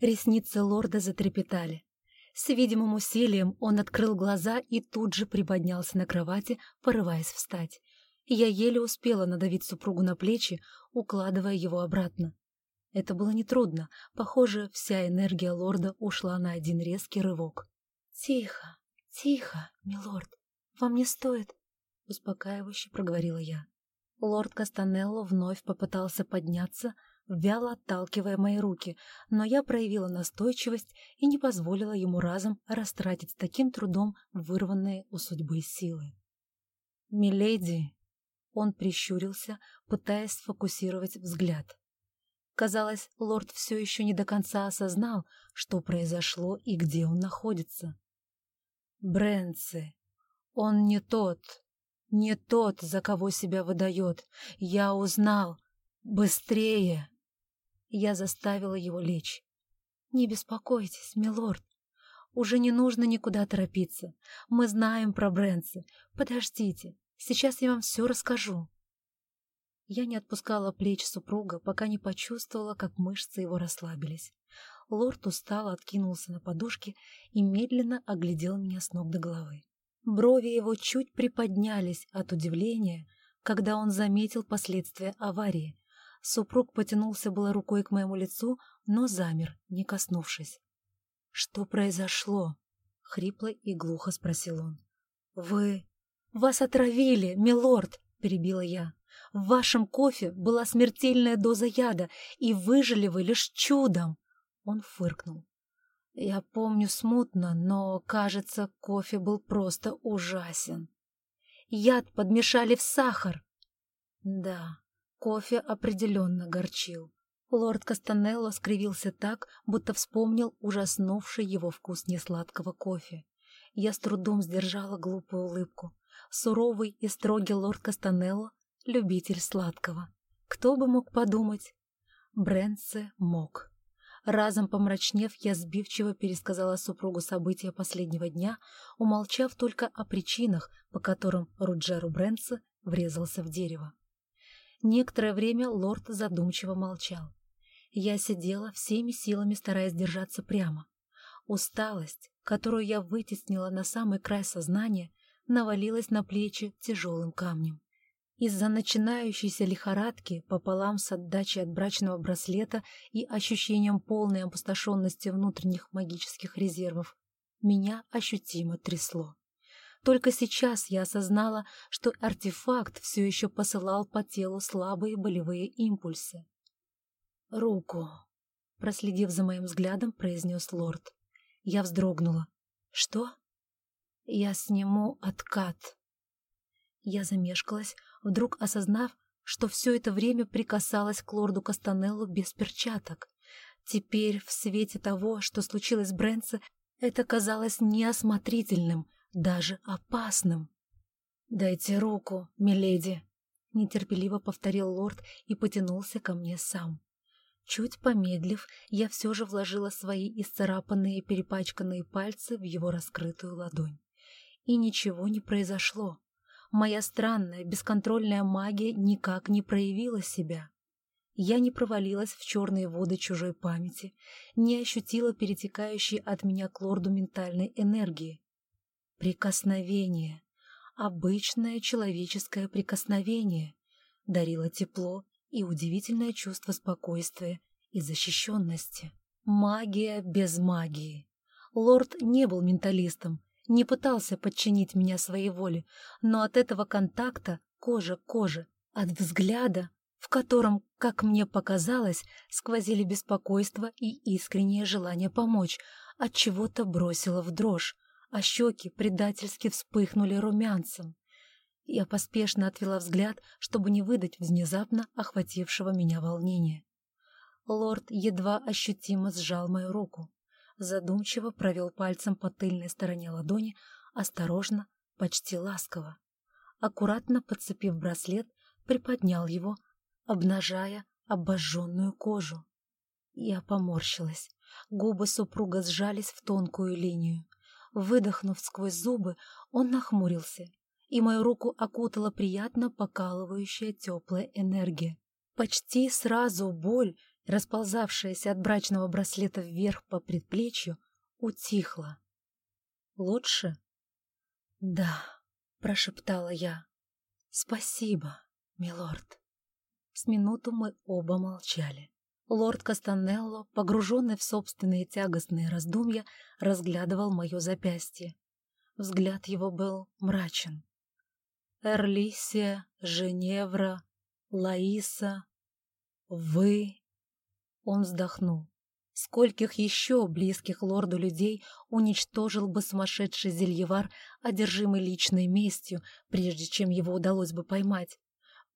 Ресницы лорда затрепетали. С видимым усилием он открыл глаза и тут же приподнялся на кровати, порываясь встать. Я еле успела надавить супругу на плечи, укладывая его обратно. Это было нетрудно. Похоже, вся энергия лорда ушла на один резкий рывок. «Тихо, тихо, милорд, вам не стоит», — успокаивающе проговорила я. Лорд Кастанелло вновь попытался подняться, вяло отталкивая мои руки, но я проявила настойчивость и не позволила ему разом растратить таким трудом вырванные у судьбы силы. «Миледи!» Он прищурился, пытаясь сфокусировать взгляд. Казалось, лорд все еще не до конца осознал, что произошло и где он находится. Брэнси, он не тот, не тот, за кого себя выдает. Я узнал. Быстрее!» Я заставила его лечь. «Не беспокойтесь, милорд. Уже не нужно никуда торопиться. Мы знаем про Брэнси. Подождите, сейчас я вам все расскажу». Я не отпускала плеч супруга, пока не почувствовала, как мышцы его расслабились. Лорд устало откинулся на подушке и медленно оглядел меня с ног до головы. Брови его чуть приподнялись от удивления, когда он заметил последствия аварии. Супруг потянулся было рукой к моему лицу, но замер, не коснувшись. «Что произошло?» — хрипло и глухо спросил он. «Вы... вас отравили, милорд!» — перебила я. «В вашем кофе была смертельная доза яда, и выжили вы лишь чудом!» Он фыркнул. Я помню смутно, но, кажется, кофе был просто ужасен. Яд подмешали в сахар. Да, кофе определенно горчил. Лорд Кастанелло скривился так, будто вспомнил ужаснувший его вкус несладкого кофе. Я с трудом сдержала глупую улыбку. Суровый и строгий лорд Кастанелло — любитель сладкого. Кто бы мог подумать? Брэнсе мог. Разом помрачнев, я сбивчиво пересказала супругу события последнего дня, умолчав только о причинах, по которым Руджеру Брэнса врезался в дерево. Некоторое время лорд задумчиво молчал. Я сидела всеми силами, стараясь держаться прямо. Усталость, которую я вытеснила на самый край сознания, навалилась на плечи тяжелым камнем. Из-за начинающейся лихорадки пополам с отдачей от брачного браслета и ощущением полной опустошенности внутренних магических резервов меня ощутимо трясло. Только сейчас я осознала, что артефакт все еще посылал по телу слабые болевые импульсы. «Руку», — проследив за моим взглядом, произнес лорд. Я вздрогнула. «Что?» «Я сниму откат». Я замешкалась, вдруг осознав, что все это время прикасалась к лорду Кастанеллу без перчаток. Теперь, в свете того, что случилось с Брэнсе, это казалось неосмотрительным, даже опасным. «Дайте руку, миледи!» — нетерпеливо повторил лорд и потянулся ко мне сам. Чуть помедлив, я все же вложила свои исцарапанные перепачканные пальцы в его раскрытую ладонь. И ничего не произошло моя странная, бесконтрольная магия никак не проявила себя. Я не провалилась в черные воды чужой памяти, не ощутила перетекающей от меня к лорду ментальной энергии. Прикосновение, обычное человеческое прикосновение, дарило тепло и удивительное чувство спокойствия и защищенности. Магия без магии. Лорд не был менталистом, не пытался подчинить меня своей воле, но от этого контакта кожа к коже, от взгляда, в котором, как мне показалось, сквозили беспокойство и искреннее желание помочь, от чего-то бросило в дрожь, а щеки предательски вспыхнули румянцем. Я поспешно отвела взгляд, чтобы не выдать внезапно охватившего меня волнения. Лорд едва ощутимо сжал мою руку задумчиво провел пальцем по тыльной стороне ладони, осторожно, почти ласково. Аккуратно подцепив браслет, приподнял его, обнажая обожженную кожу. Я поморщилась. Губы супруга сжались в тонкую линию. Выдохнув сквозь зубы, он нахмурился, и мою руку окутала приятно покалывающая теплая энергия. Почти сразу боль, расползавшаяся от брачного браслета вверх по предплечью, утихла. «Лучше?» «Да», — прошептала я. «Спасибо, милорд». С минуту мы оба молчали. Лорд Кастанелло, погруженный в собственные тягостные раздумья, разглядывал мое запястье. Взгляд его был мрачен. «Эрлисия, Женевра, Лаиса, вы...» Он вздохнул. Скольких еще близких лорду людей уничтожил бы сумасшедший зельевар, одержимый личной местью, прежде чем его удалось бы поймать?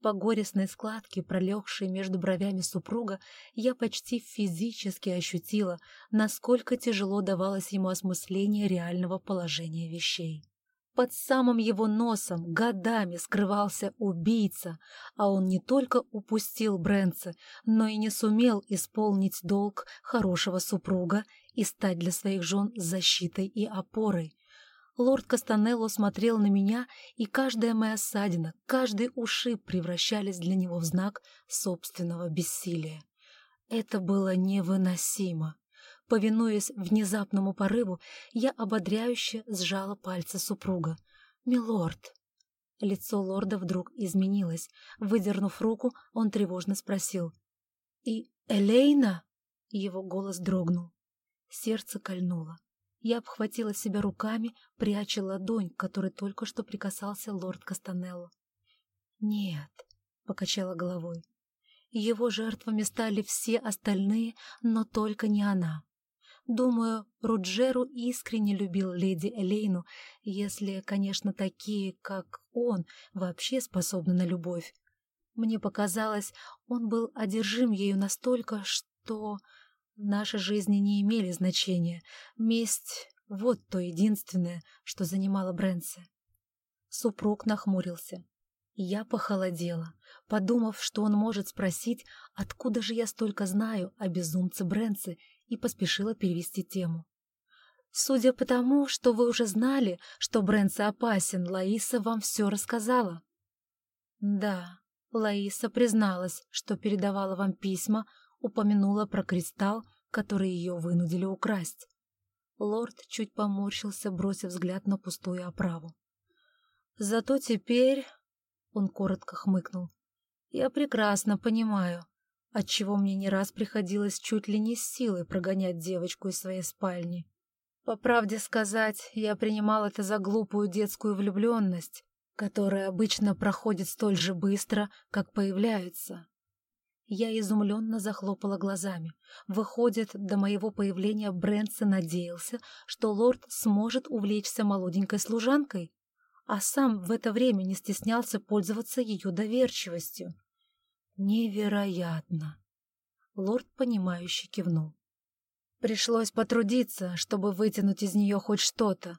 По горестной складке, пролегшей между бровями супруга, я почти физически ощутила, насколько тяжело давалось ему осмысление реального положения вещей. Под самым его носом годами скрывался убийца, а он не только упустил Брэнца, но и не сумел исполнить долг хорошего супруга и стать для своих жен защитой и опорой. Лорд Кастанелло смотрел на меня, и каждая моя ссадина, каждый ушиб превращались для него в знак собственного бессилия. Это было невыносимо. Повинуясь внезапному порыву, я ободряюще сжала пальцы супруга. «Милорд!» Лицо лорда вдруг изменилось. Выдернув руку, он тревожно спросил. «И Элейна?» Его голос дрогнул. Сердце кольнуло. Я обхватила себя руками, пряча ладонь, которой только что прикасался лорд Кастанелло. «Нет», — покачала головой. Его жертвами стали все остальные, но только не она. Думаю, Руджеру искренне любил леди Элейну, если, конечно, такие, как он, вообще способны на любовь. Мне показалось, он был одержим ею настолько, что наши жизни не имели значения. Месть — вот то единственное, что занимало Брэнса. Супруг нахмурился. Я похолодела, подумав, что он может спросить, откуда же я столько знаю о безумце Брэнсе и поспешила перевести тему. «Судя по тому, что вы уже знали, что Брэнса опасен, Лаиса вам все рассказала». «Да, Лаиса призналась, что передавала вам письма, упомянула про кристалл, который ее вынудили украсть». Лорд чуть поморщился, бросив взгляд на пустую оправу. «Зато теперь...» — он коротко хмыкнул. «Я прекрасно понимаю, отчего мне не раз приходилось чуть ли не с силой прогонять девочку из своей спальни. По правде сказать, я принимал это за глупую детскую влюбленность, которая обычно проходит столь же быстро, как появляется. Я изумленно захлопала глазами. Выходит, до моего появления Брэнсон надеялся, что лорд сможет увлечься молоденькой служанкой, а сам в это время не стеснялся пользоваться ее доверчивостью. Невероятно! Лорд, понимающе кивнул. Пришлось потрудиться, чтобы вытянуть из нее хоть что-то.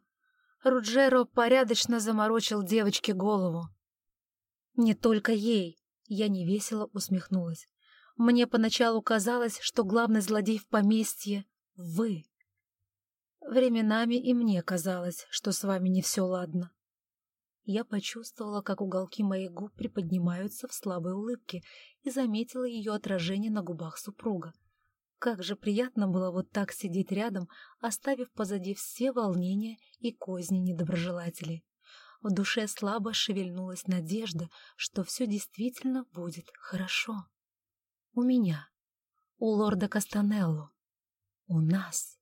Руджеро порядочно заморочил девочке голову. Не только ей, я невесело усмехнулась. Мне поначалу казалось, что главный злодей в поместье — вы. Временами и мне казалось, что с вами не все ладно. Я почувствовала, как уголки моих губ приподнимаются в слабой улыбке и заметила ее отражение на губах супруга. Как же приятно было вот так сидеть рядом, оставив позади все волнения и козни недоброжелателей. В душе слабо шевельнулась надежда, что все действительно будет хорошо. У меня, у лорда Кастанелло, у нас.